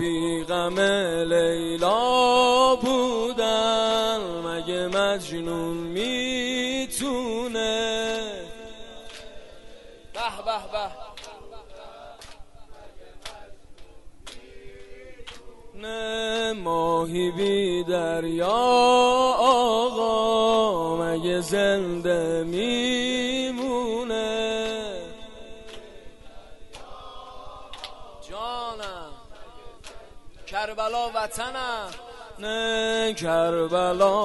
بی غم لیلا بودن مگه مجنون می‌تونه؟ به به به. ماهی بی دریا آقا مگه زنده میمونه؟ جانم. کربلا وطنم. نه کربلا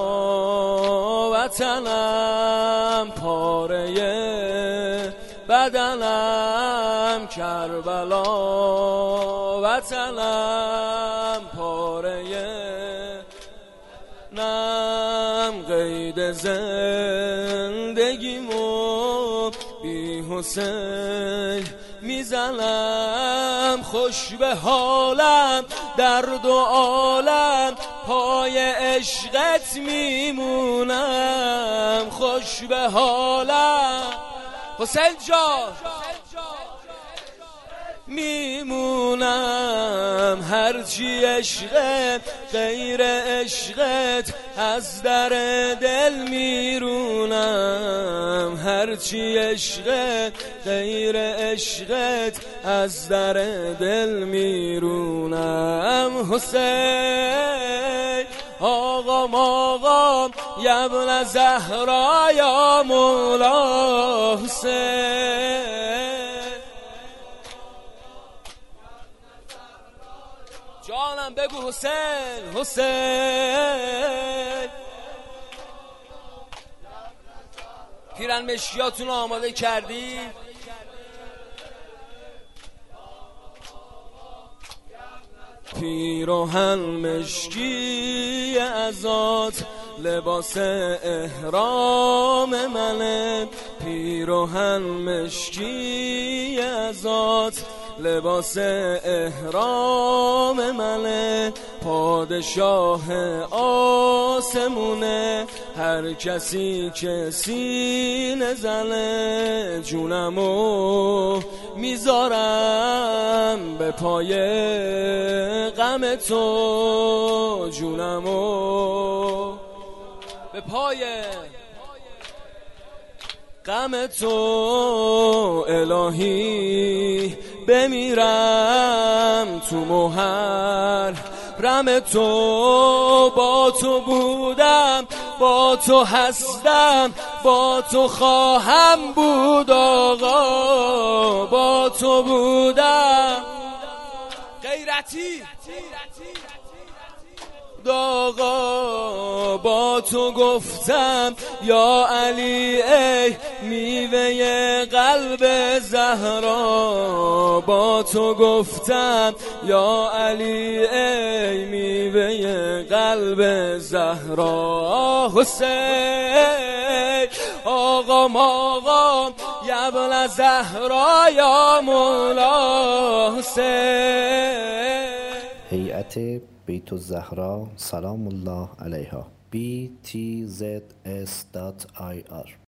وطنم پاره بدنم. کربلا وطنم پاره نم. قید زندگیمو بی حسین می‌زنم خوش به حالم درد و عالم پای عشقت میمونم خوش به حالم. حسین جان. میمونم هرچی عشقت غیر عشقت از در دل میرونم هرچی عشقت غیر عشقت از در دل میرونم. حسین آقا آقا یبن زهرا یا مولا حسین. جانم بگو حسین حسین. پیرن مشکیاتون آماده کردی؟ پیروهن مشکی ازات لباس احرام منه. پیروهن مشکی ازات لباس احرام منه. پادشاه آسمونه هر کسی که سینه زنه جونمو می‌ذارم به پای غم تو جونمو. به پای غم تو الهی بمیرم تو محر رم تو با تو بودم. با تو هستم با تو خواهم بود آقا با تو بودم. غیرتی. داغا با تو گفتم یا علی ای میوه قلب زهرا. با تو گفتم یا علی ای میوه قلب زهرا. حسین آقا ماقا یبن زهرا یا مولا حسین. هیئت بیت الزهرا سلام الله علیها. btzs.ir